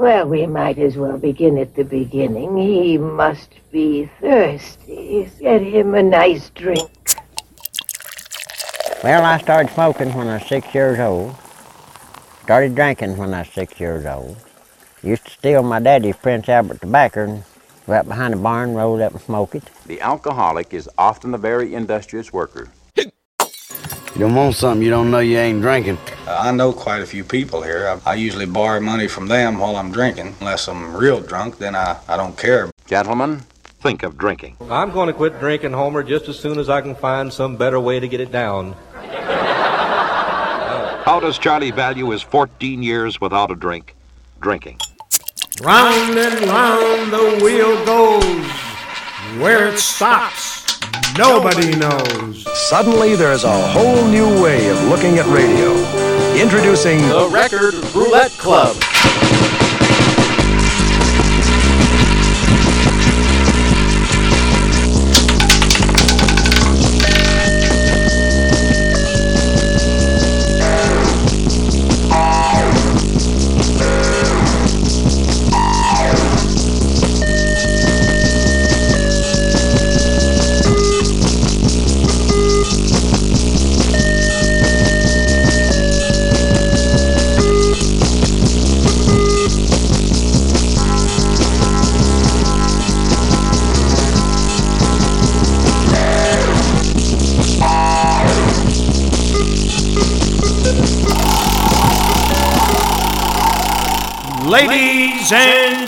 Well, we might as well begin at the beginning. He must be thirsty. Get him a nice drink. Well, I started smoking when I was six years old. Started drinking when I was six years old. Used to steal my daddy's Prince Albert tobacco and go out behind the barn, roll it up and smoke it. The alcoholic is often a very industrious worker. You want something you don't know you ain't drinking. I know quite a few people here. I, I usually borrow money from them while I'm drinking. Unless I'm real drunk, then I, I don't care. Gentlemen, think of drinking. I'm going to quit drinking, Homer, just as soon as I can find some better way to get it down. How does Charlie value his 14 years without a drink? Drinking. Round and round the wheel goes. Where it stops, nobody knows. Suddenly, there's a whole new way of looking at radio. Introducing The Record Roulette Club.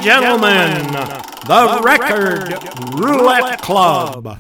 Gentlemen, the Record Roulette Club.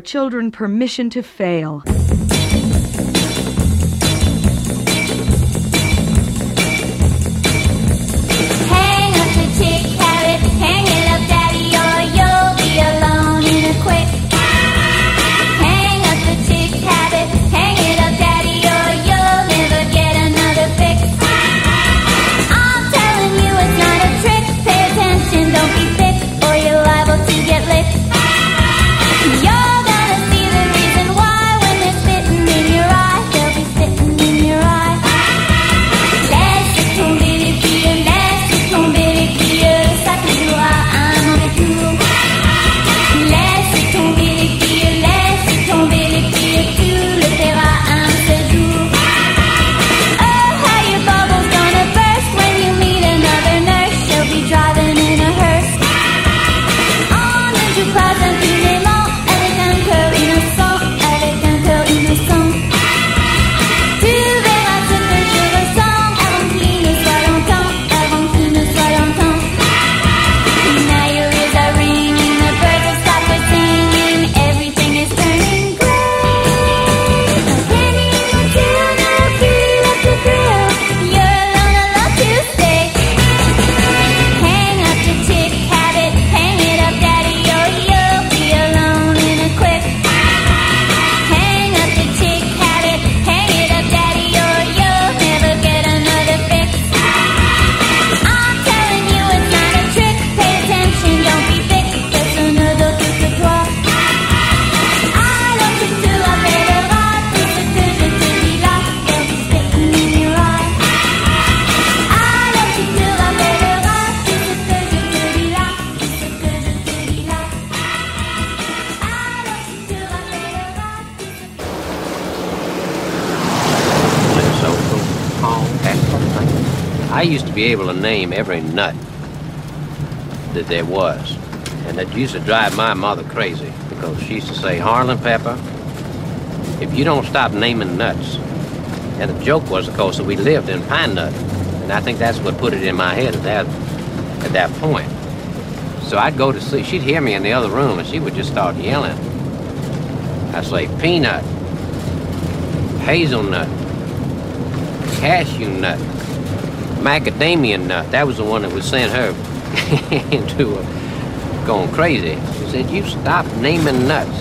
Children permission to fail. Every nut that there was. And that used to drive my mother crazy because she used to say, Harlan Pepper, if you don't stop naming nuts. And the joke was, of course, that we lived in Pine Nut. And I think that's what put it in my head at that, at that point. So I'd go to sleep. She'd hear me in the other room and she would just start yelling. I'd say, peanut, hazelnut, cashew nut, macadamia nut. That was the one that was sent her into a, going crazy. She said, you stop naming nuts.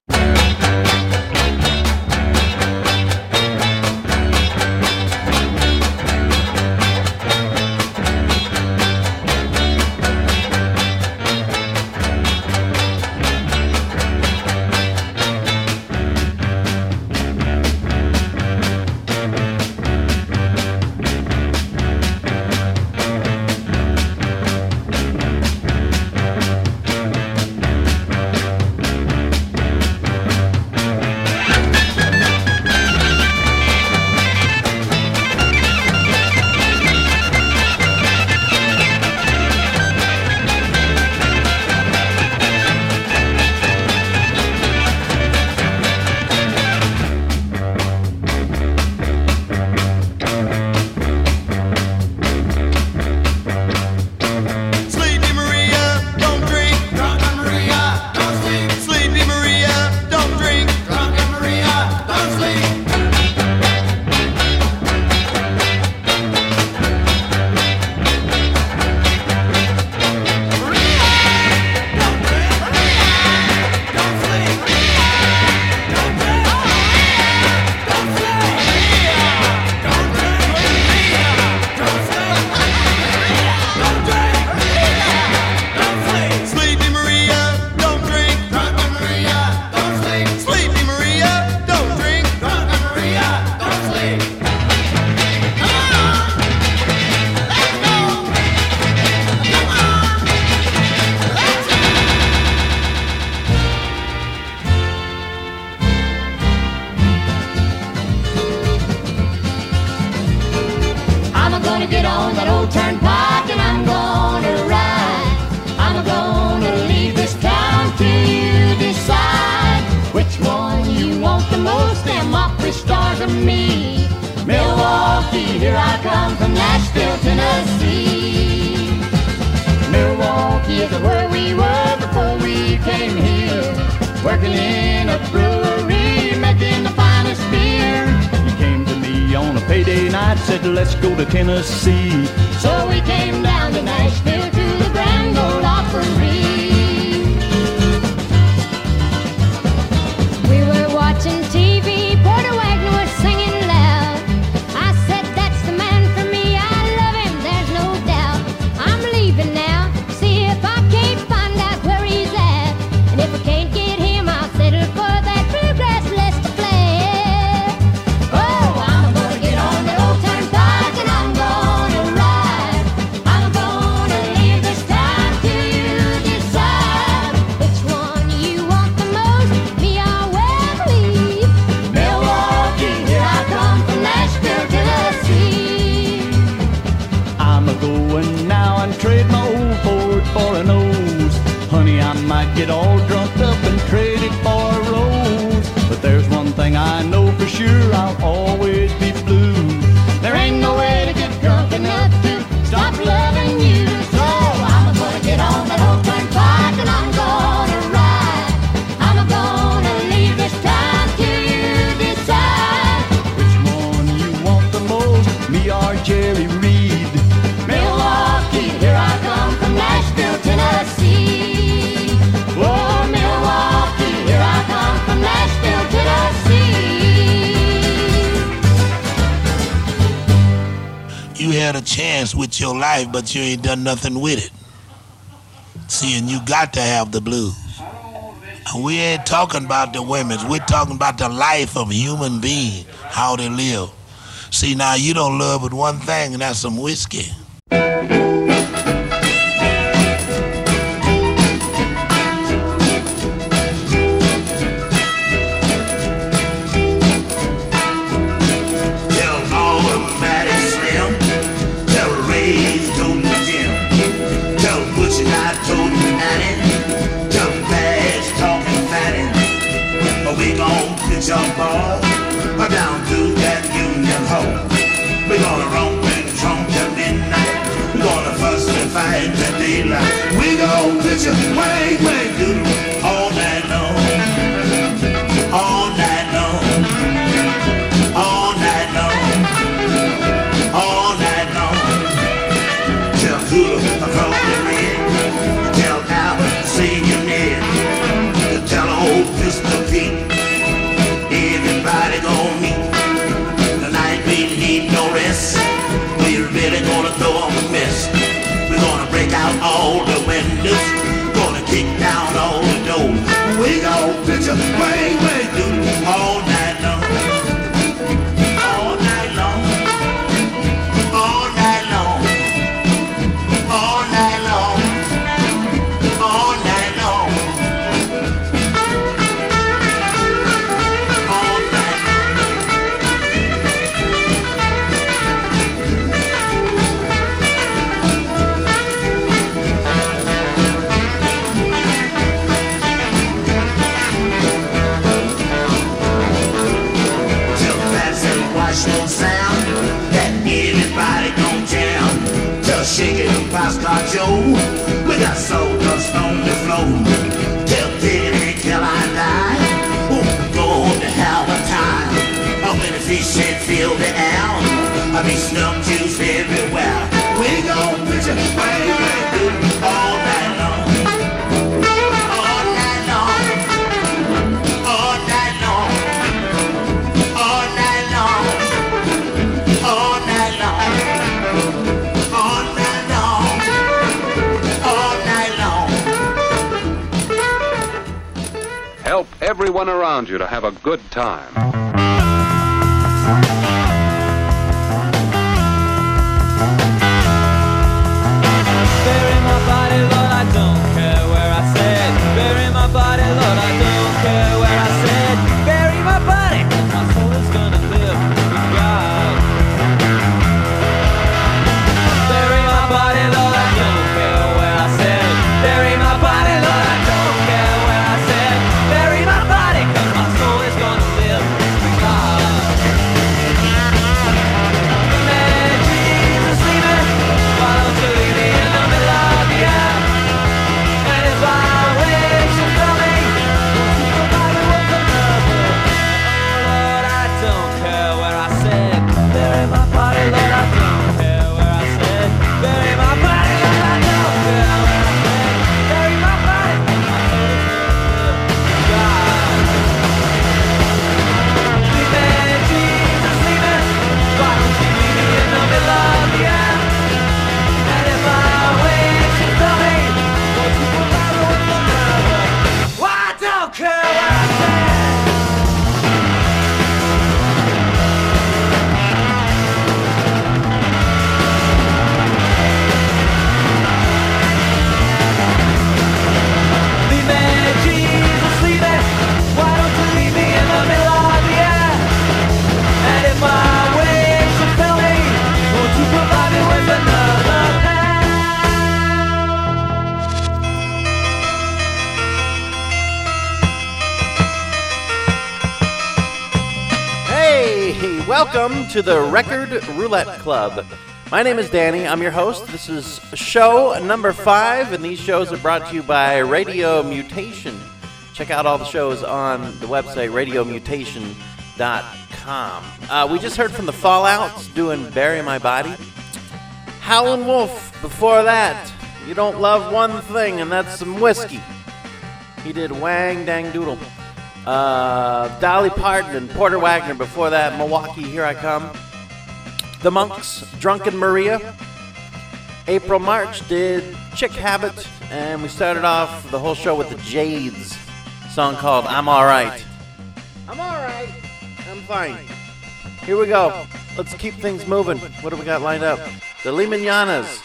Gonna get on that old turnpike and I'm gonna ride. I'm gonna leave this town till you decide which one you want the most. Them Opry stars or me. Milwaukee, here I come from Nashville, Tennessee. Milwaukee is where we were before we came here. Working in a brewery, making. You on a payday night, said let's go to Tennessee. So we came down to Nashville to the Grand Ole Opry. Had a chance with your life, but you ain't done nothing with it. See, and you got to have the blues. And we ain't talking about the women's. We're talking about the life of a human being, how they live. See, now you don't love but one thing, and that's some whiskey. time. to the Record Roulette Club. My name is Danny. I'm your host. This is show number five, and these shows are brought to you by Radio Mutation. Check out all the shows on the website, radiomutation.com. Uh, we just heard from the Fallouts doing Bury My Body. Howlin' Wolf, before that, You Don't Love One Thing, and that's some whiskey. He did Wang Dang Doodle. Uh, Dolly Parton and Porter Wagoner before that. Milwaukee, Here I Come. The Monks, Drunken Maria. April March did Chick Habit. And we started off the whole show with the Jades song called I'm Alright. I'm alright. I'm fine. Here we go. Let's keep things moving. What do we got lined up? The Liminanas.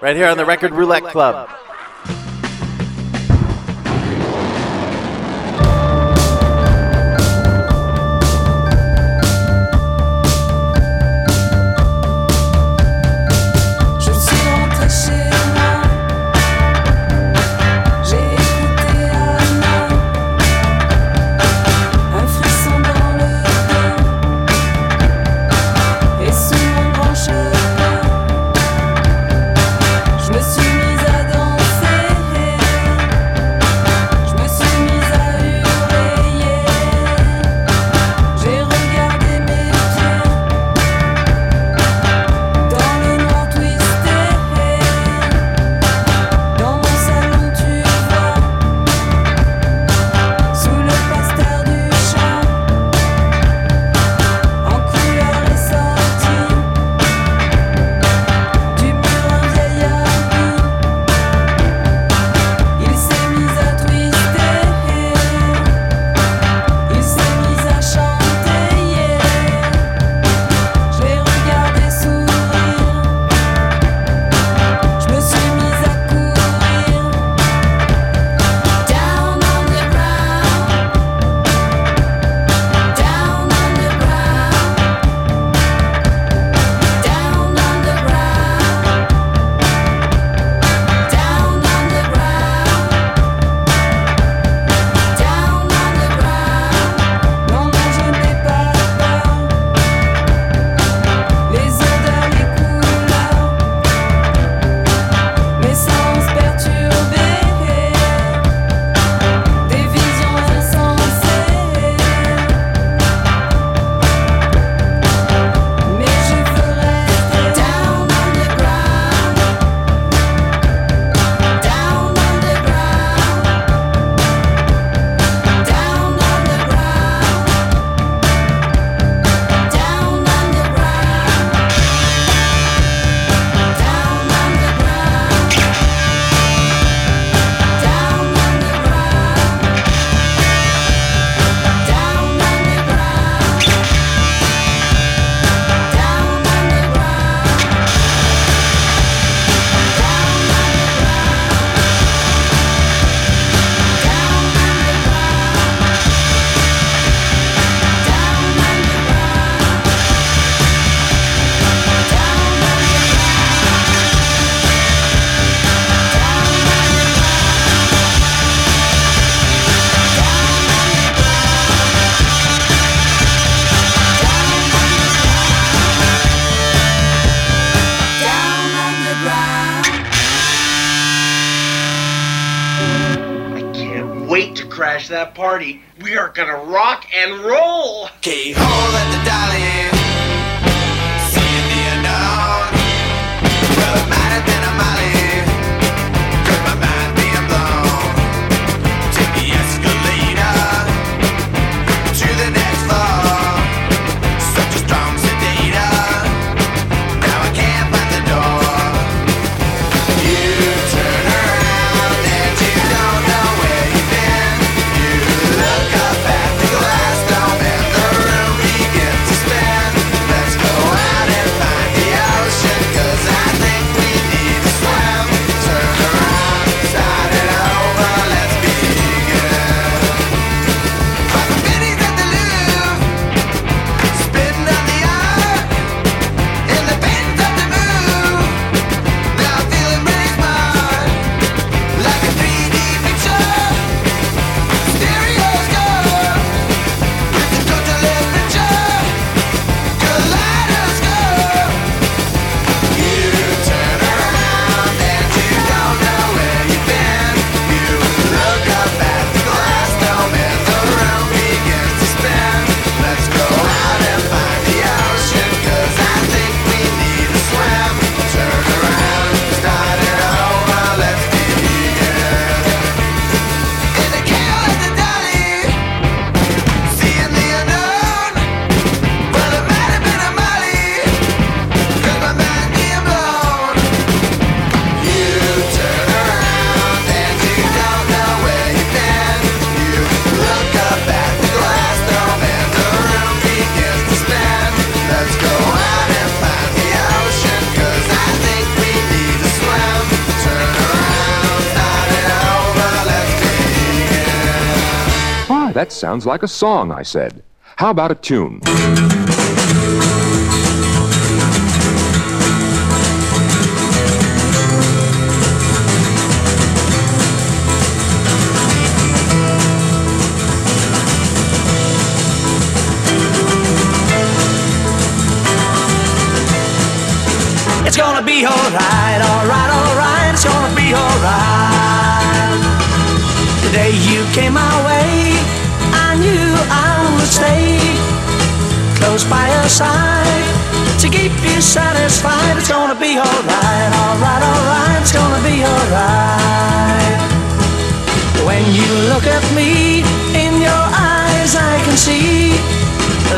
Right here on the Record Roulette Club. Party. We are gonna rock and roll. At the dolly. Sounds like a song, I said. How about a tune? It's gonna be alright, alright, alright. It's gonna be alright. The day you came my way, would stay close by your side to keep you satisfied. It's gonna be alright, alright, alright. It's gonna be alright. When you look at me, in your eyes I can see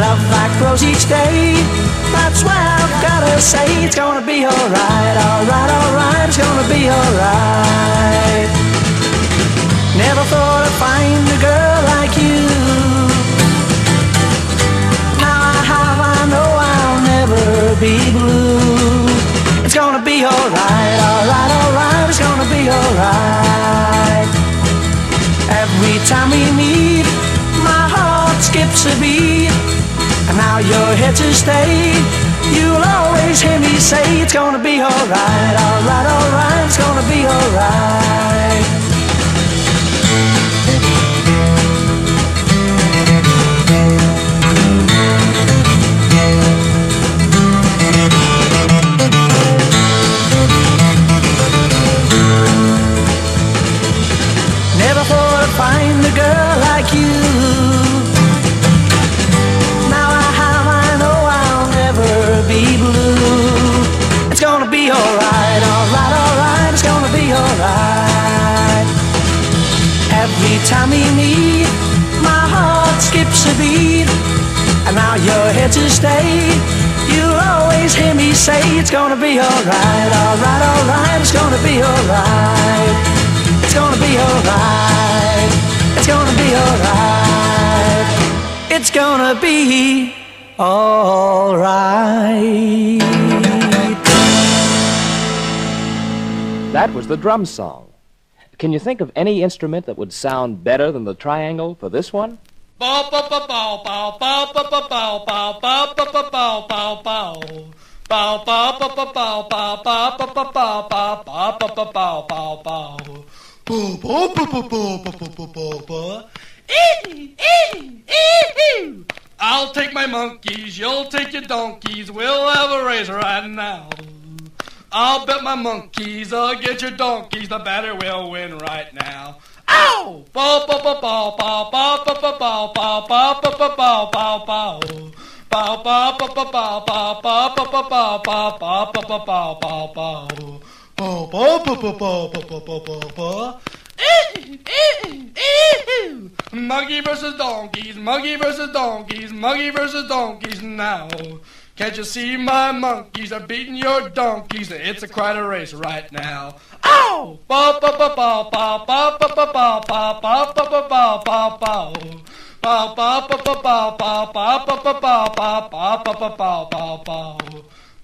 love that grows each day. That's why I've gotta say it's gonna be alright, alright, alright. It's gonna be alright. Never thought I'd find a girl like you. Be blue. It's gonna be alright, alright, alright. It's gonna be alright. Every time we meet, my heart skips a beat. And now you're here to stay. You'll always hear me say it's gonna be alright, alright, alright. It's gonna be alright. Every time me. my heart skips a beat. And now you're here to stay. You'll always hear me say it's gonna be alright, alright, alright. It's gonna be alright. It's gonna be alright. It's gonna be alright. It's gonna be alright. That was the drum song. Can you think of any instrument that would sound better than the triangle for this one? I'll take my monkeys, you'll take your donkeys, we'll have a race right now. I'll bet my monkeys, I'll get your donkeys, the batter will win right now. Ow! Bow, bow, bow, bow, bow, bow, bow, bow, bow, bow, bow, bow, bow, bow, bow. Bow, bow, bow, bow, bow, bow, bow, bow, bow, bow, bow, bow, bow, bow, bow, bow, bow. Bow, bow, bow, bow, bow, bow, bow, bow, bow, bow. Monkey versus donkeys, monkey versus donkeys, monkey versus donkeys now. Can't you see my monkeys are beating your donkeys? It's a quite a race right now. Ow! Ba ba ba ba ba ba ba ba ba ba ba ba ba ba ba ba. Ba ba ba ba ba ba ba ba ba ba ba ba ba ba ba ba.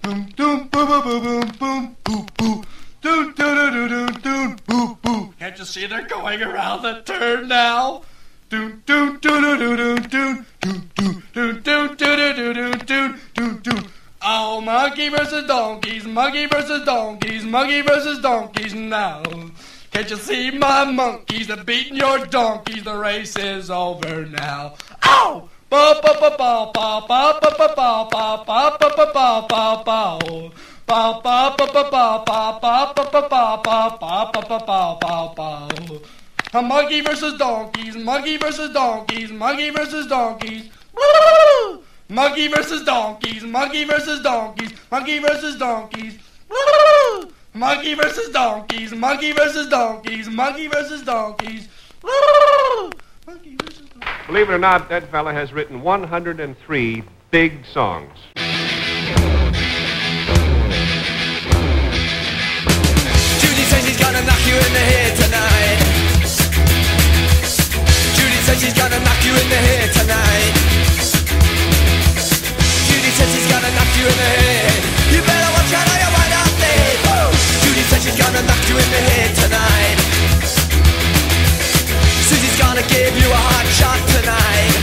Boom boom boom boom boom boom boom boom. Doon, doon, doon, doon, doon, boo, boo. Can't you see they're going around the turn now? Oh, monkey versus donkeys, monkey versus donkeys, monkey versus donkeys now. Can't you see my monkeys are beating your donkeys? The race is over now. Ow! Ba ba ba ba ba ba ba ba ba ba ba ba ba ba. Ba ba ba ba ba ba ba ba ba ba ba ba ba ba ba ba ba. A monkey versus donkeys, monkey versus donkeys, monkey versus donkeys. Woo! Monkey versus donkeys, monkey versus donkeys, monkey versus donkeys. Woo! Monkey versus donkeys, monkey versus donkeys, monkey versus donkeys. Woo! Believe it or not, that fella has written 103 big songs. Judy says she's gonna knock you in the head says she's gonna knock you in the head tonight. Judy says she's gonna knock you in the head. You better watch out or you wind up dead. Judy says she's gonna knock you in the head tonight. Susie's gonna give you a hot shot tonight.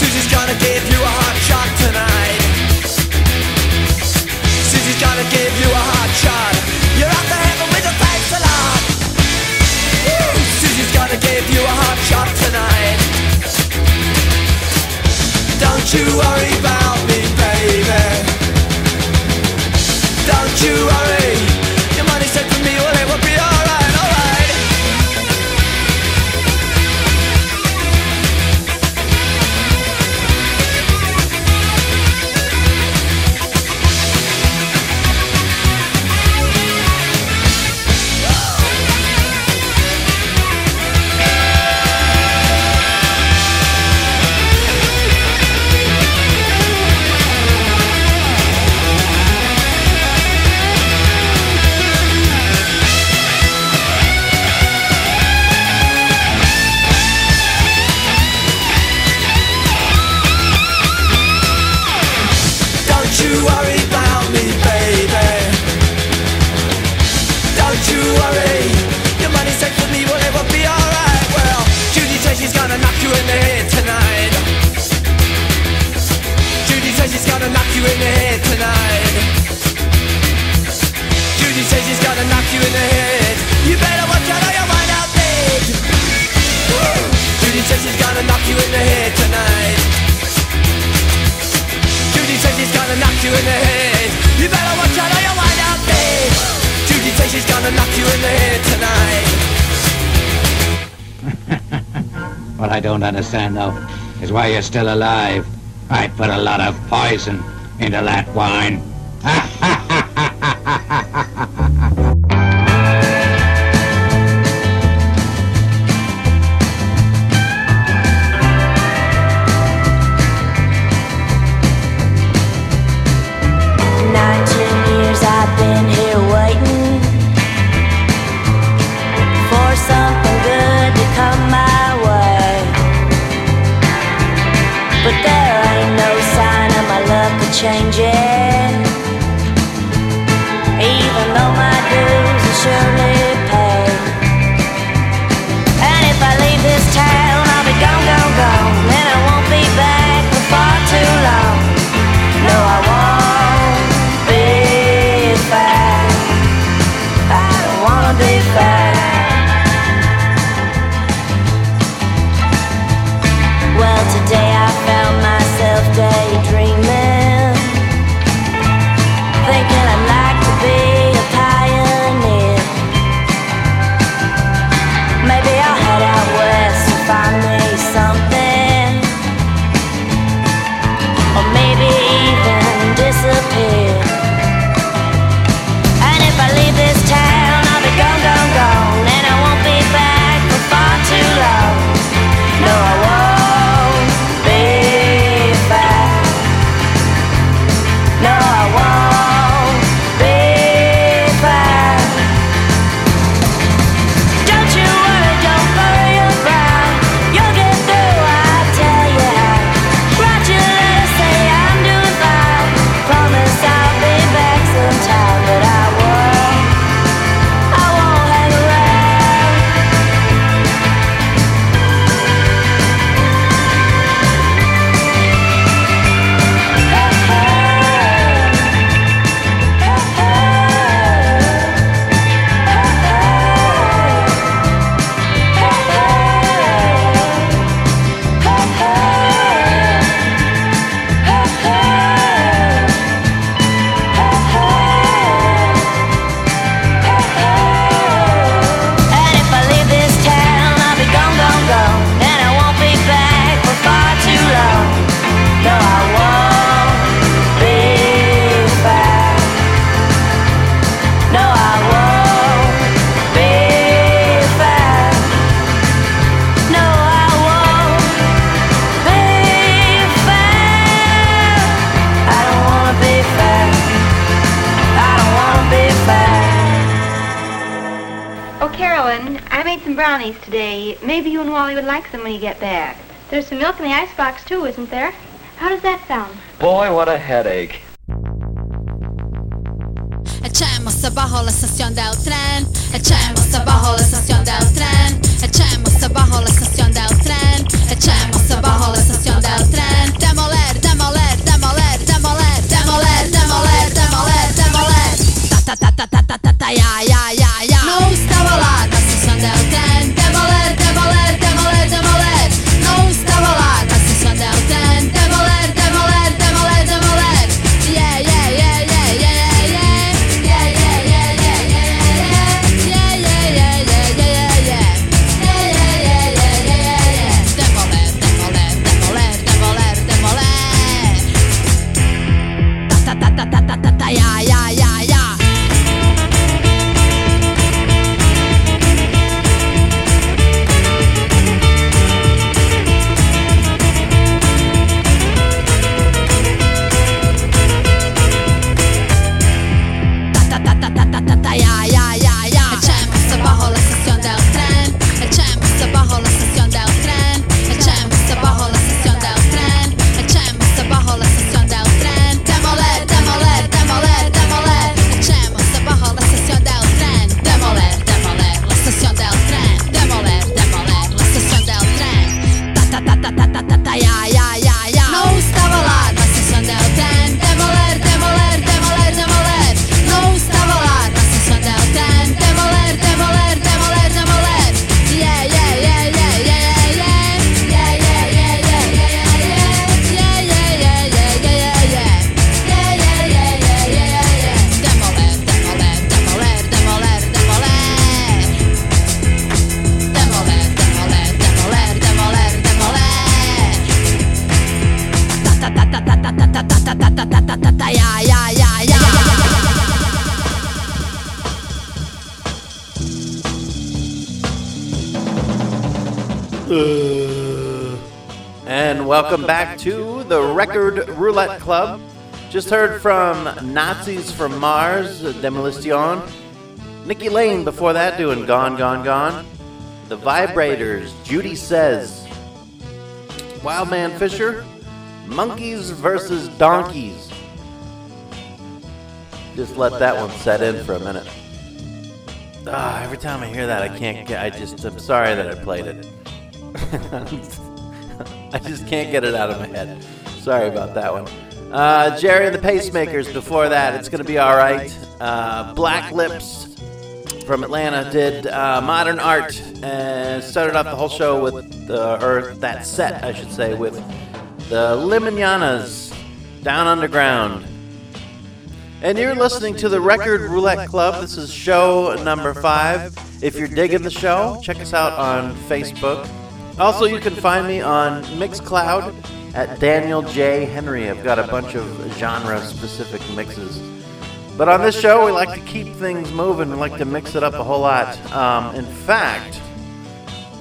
Susie's gonna give you a hot shot tonight. Susie's gonna give don't understand, though, is why you're still alive. I put a lot of poison into that wine. Too, isn't there? How does that sound? Boy, what a headache. And welcome back to the Record Roulette Club. Just heard from Nazis from Mars, Demolition. Nikki Lane before that doing Gone, Gone, Gone. The Vibrators, Judy Says. Wild Man Fischer, Monkeys versus Donkeys. Just let that one set in for a minute. Ah, every time I hear that, I can't get. I just. I'm sorry that I played it. I just can't get it out of my head. Sorry about that one. Uh, Gerry and the Pacemakers before that. It's going to be all right. Uh, Black Lips from Atlanta did uh, modern art and started off the whole show with, uh, or that set, I should say, with the Liminanas Down Underground. And you're listening to the Record Roulette Club. This is show number five. If you're digging the show, check us out on Facebook. Also, you can find me on Mixcloud at Daniel J. Henry. I've got a bunch of genre specific mixes. But on this show, we like to keep things moving. We like to mix it up a whole lot. Um, in fact,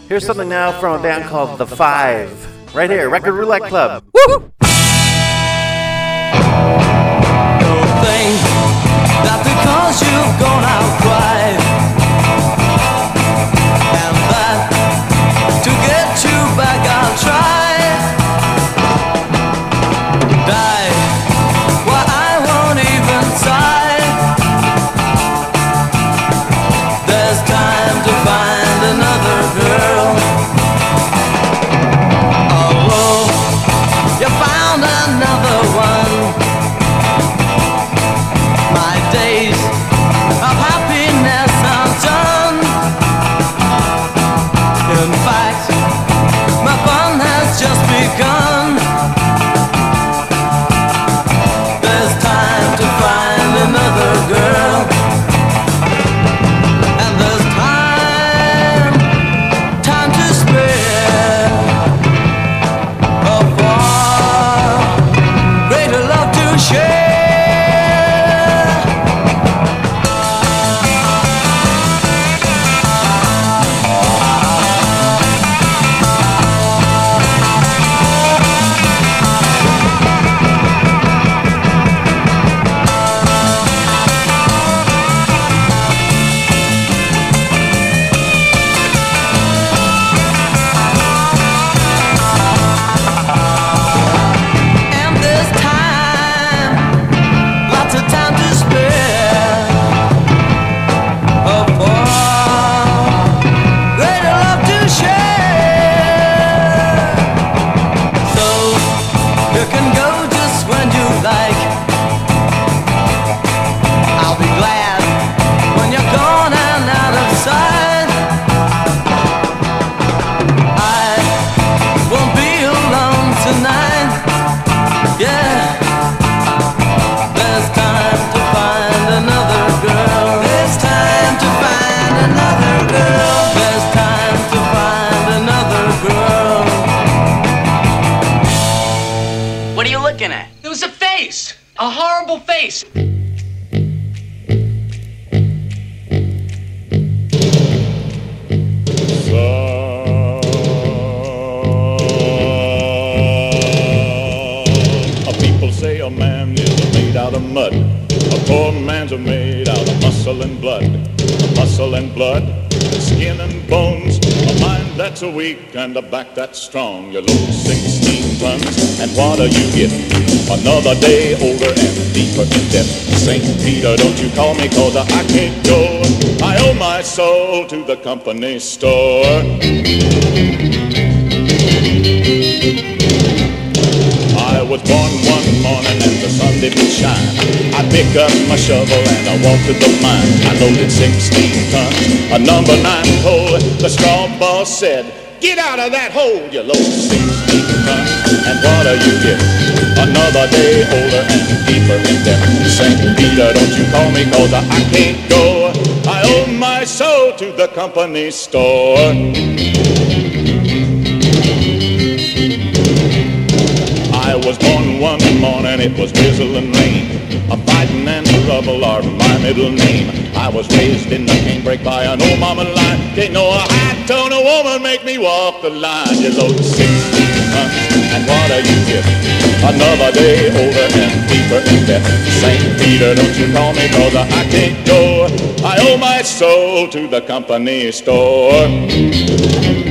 here's something now from a band called The Five. Right here, Record Roulette Club. Woo! thing that because you've gone I'll cry and blood, skin and bones. A mind that's a weak and a back that's strong. You load 16 tons, and what do you get? Another day older and deeper in debt. St. Peter, don't you call me cause I can't go. I owe my soul to the company store. Was born one morning and the sun didn't shine. I picked up my shovel and I walked to the mine. I loaded 16 tons, a number nine coal. The straw boss said, Get out of that hole, you load 16 tons. And what do you get? Another day older and deeper in debt. St. Peter, don't you call me cause I can't go. I owe my soul to the company store. Was born one morning, it was drizzling rain. A fighting and a trouble are my middle name. I was raised in the canebrake by an old mama line. Can't no high tone a woman make me walk the line. You load 16 tons, and what are you get? Another day older and deeper in debt. St. Peter, don't you call me cause I can't go. I owe my soul to the company store.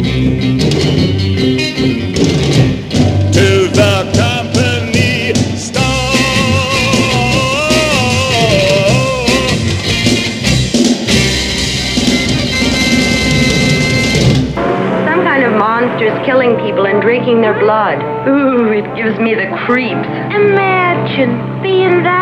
People and drinking their blood. Ooh, it gives me the creeps. Imagine being that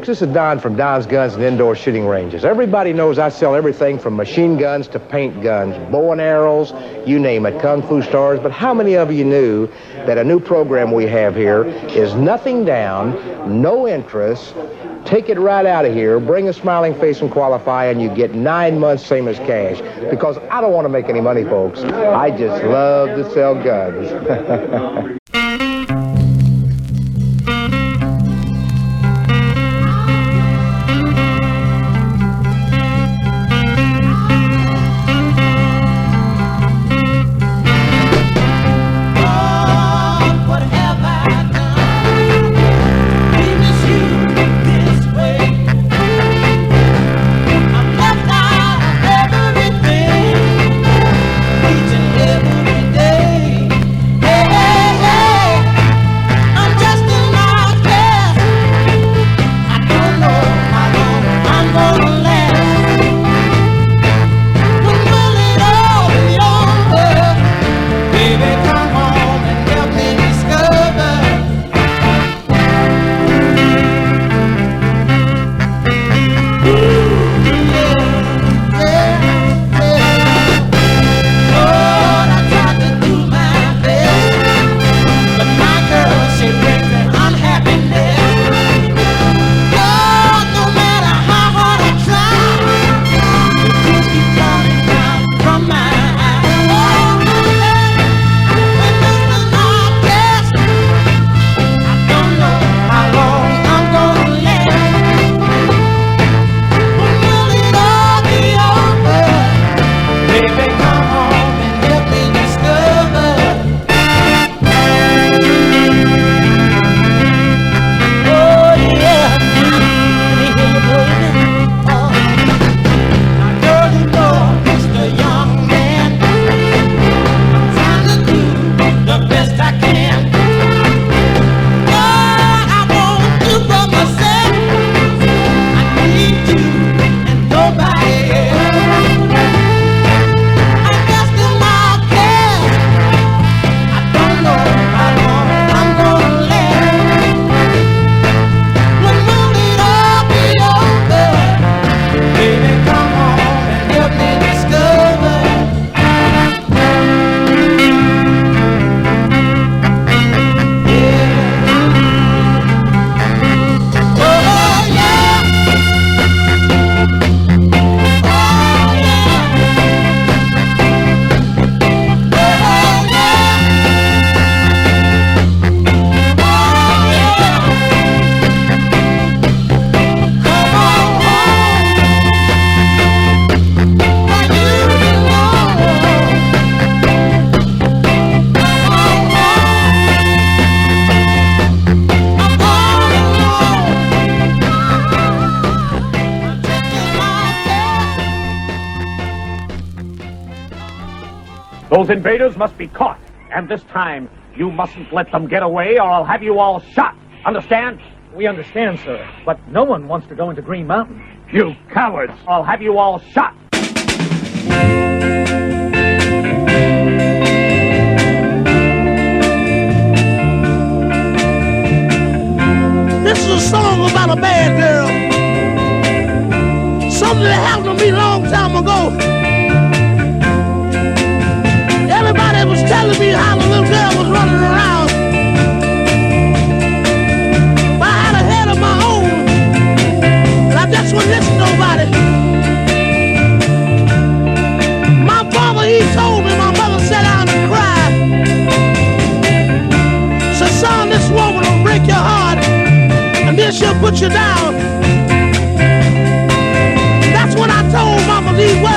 folks. This is Don from Don's Guns and Indoor Shooting Ranges. Everybody knows I sell everything from machine guns to paint guns, bow and arrows, you name it, kung fu stars. But how many of you knew that a new program we have here is nothing down, no interest, take it right out of here, bring a smiling face and qualify, and you get nine months same as cash. Because I don't want to make any money, folks. I just love to sell guns. Those invaders must be caught. And this time, you mustn't let them get away or I'll have you all shot. Understand? We understand, sir. But no one wants to go into Green Mountain. You cowards! I'll have you all shot. This is a song about a bad girl. Something that happened to me a long time ago. telling me how the little girl was running around. If I had a head of my own, I just wouldn't listen to nobody. My father, he told me, my mother sat down and cried. Said, son, this woman will break your heart, and then she'll put you down. That's when I told Mama Lee.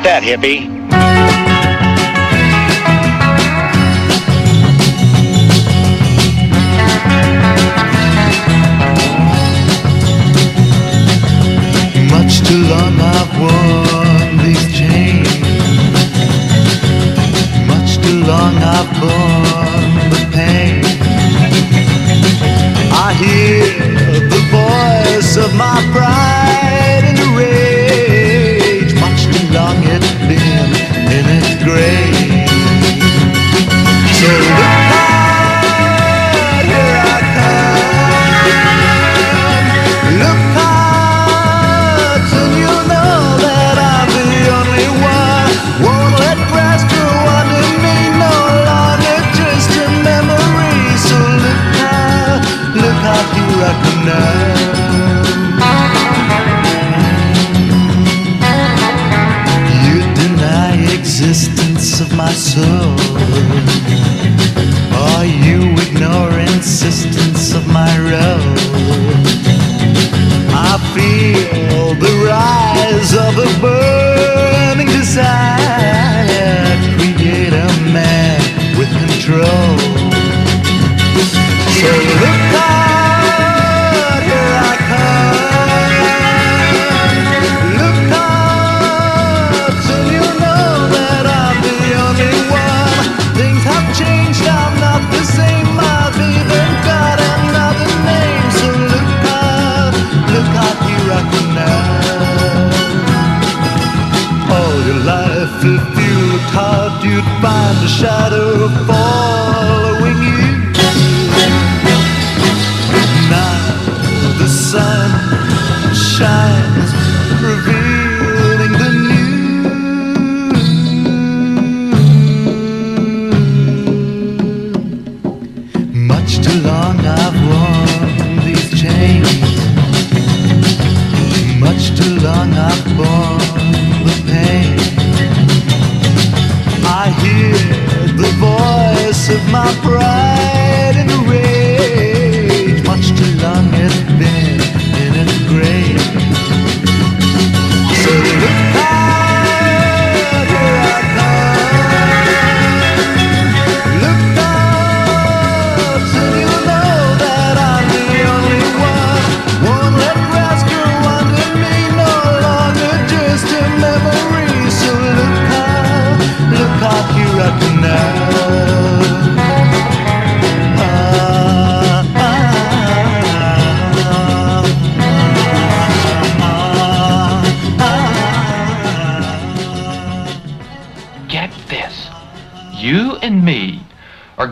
about that, hippie?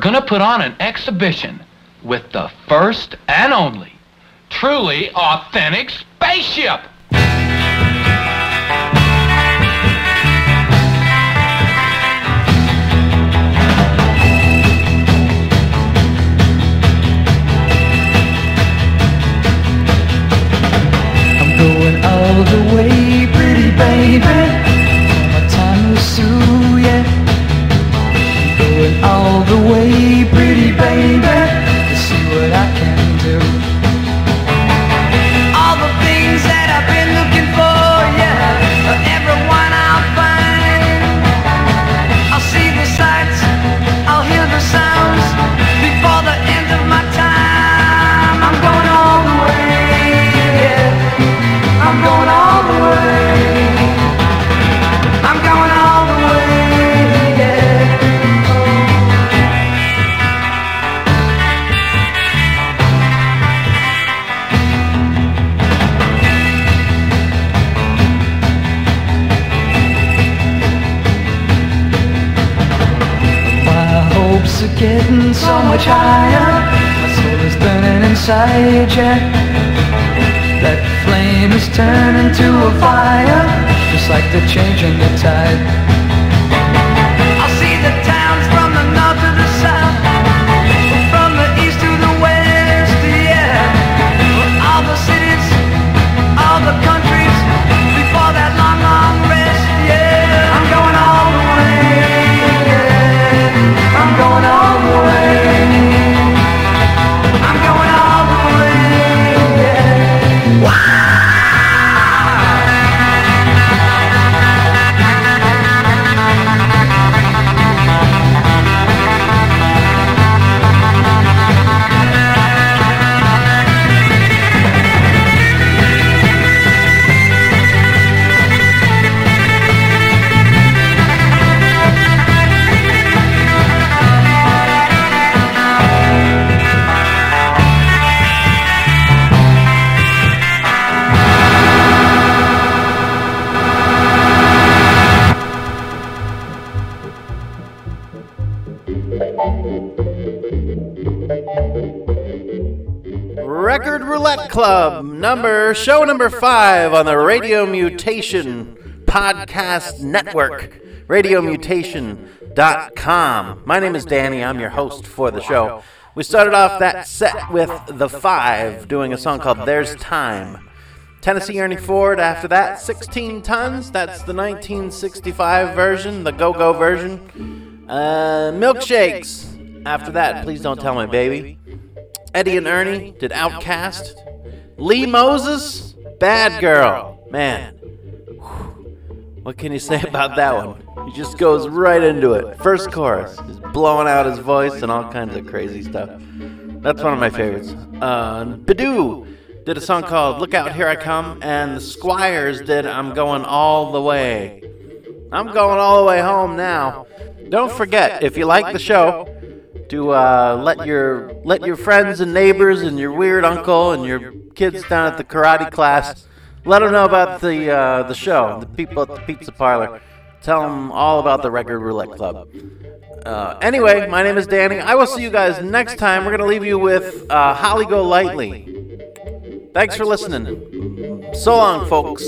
gonna put on an exhibition with the first and only truly authentic spaceship. I'm going all the way, pretty baby. all the way, pretty baby, to see what I can do. All the things that I've been getting so much higher. My soul is burning inside Yeah, That flame is turning to a fire, just like the changing the tide. Show number five on the Radio Mutation Podcast Network, RadioMutation.com. My name is Danny. I'm your host for the show. We started off that set with the Five doing a song called "There's Time." Tennessee Ernie Ford after that, 16 tons. That's the 1965 version, the go go version. Uh, milkshakes after that, please don't tell my baby. Eddie and Ernie did Outcast. Lee Moses, Bad Girl. Man, what can you say about that one? He just goes right into it. First chorus, he's blowing out his voice and all kinds of crazy stuff. That's one of my favorites. Uh, Biddu did a song called Look Out Here I Come, and the Squires did I'm Going All the Way. I'm going all the way home now. Don't forget, if you like the show, to uh, let your let your friends and neighbors and your weird uncle and your kids down at the karate class let them know about the uh, the show, the people at the pizza parlor. Tell them all about the Record Roulette Club. Uh, anyway, my name is Danny. I will see you guys next time. We're gonna leave you with uh, Holly Go Lightly. Thanks for listening. So long, folks.